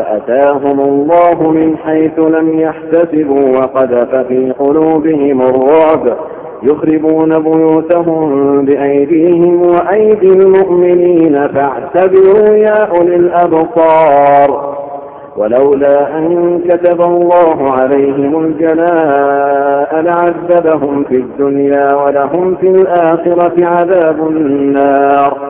فأتاهم الله من حيث لم يحتسبوا وقذف في قلوبهم الرعب. يخربون بيوتهم بأيديهم وأيدي المؤمنين فاعتبروا يا أولي الأبصار. ولولا أن كتب الله عليهم الجلاء لعذبهم في الدنيا ولهم في الآخرة عذاب النار.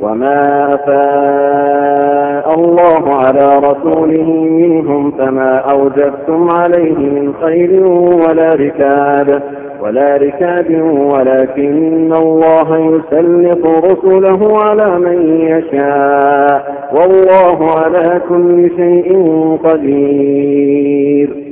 وما أفاء الله على رسوله منهم فما أوجبتم عليه من خير ولا ركاب ولا ركاب ولكن الله يسلط رسله على من يشاء والله على كل شيء قدير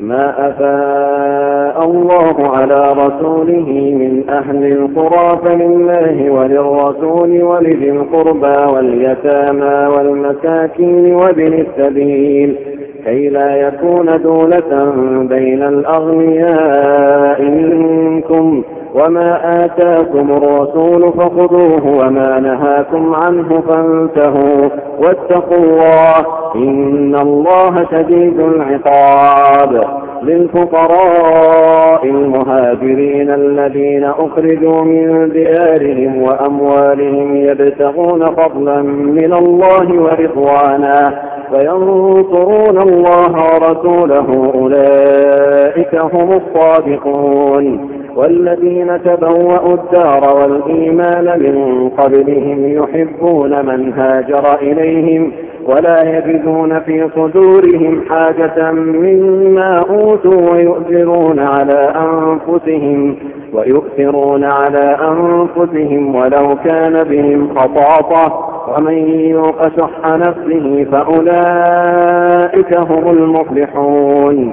ما أفاء الله على رسوله من أهل القرى فلله وللرسول ولذي القربى واليتامى والمساكين وابن السبيل كي لا يكون دولة بين الأغنياء منكم وما آتاكم الرسول فخذوه وما نهاكم عنه فانتهوا واتقوا الله إن الله شديد العقاب للفقراء المهاجرين الذين أخرجوا من ديارهم وأموالهم يبتغون فضلا من الله ورضوانا وينصرون الله ورسوله أولئك هم الصادقون والذين تبوأوا الدار والإيمان من قبلهم يحبون من هاجر إليهم ولا يجدون في صدورهم حاجة مما أوتوا ويؤثرون على أنفسهم ويؤثرون على أنفسهم ولو كان بهم خطاطة ومن يوق شح نفسه فأولئك هم المفلحون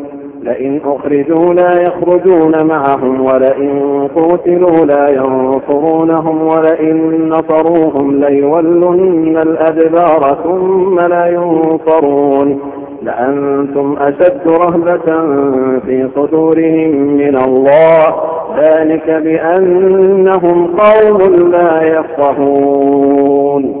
لئن أخرجوا لا يخرجون معهم ولئن قوتلوا لا ينصرونهم ولئن نصروهم ليولن الأدبار ثم لا ينصرون. لأنتم أشد رهبة في صدورهم من الله. ذلك بأنهم قوم لا يفقهون.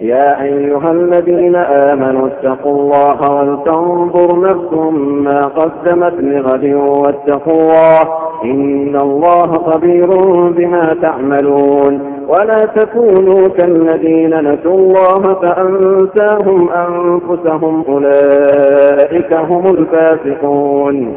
يا أيها الذين آمنوا اتقوا الله ولتنظر نفس ما قدمت لغد واتقوا الله إن الله خبير بما تعملون ولا تكونوا كالذين نسوا الله فأنساهم أنفسهم أولئك هم الفاسقون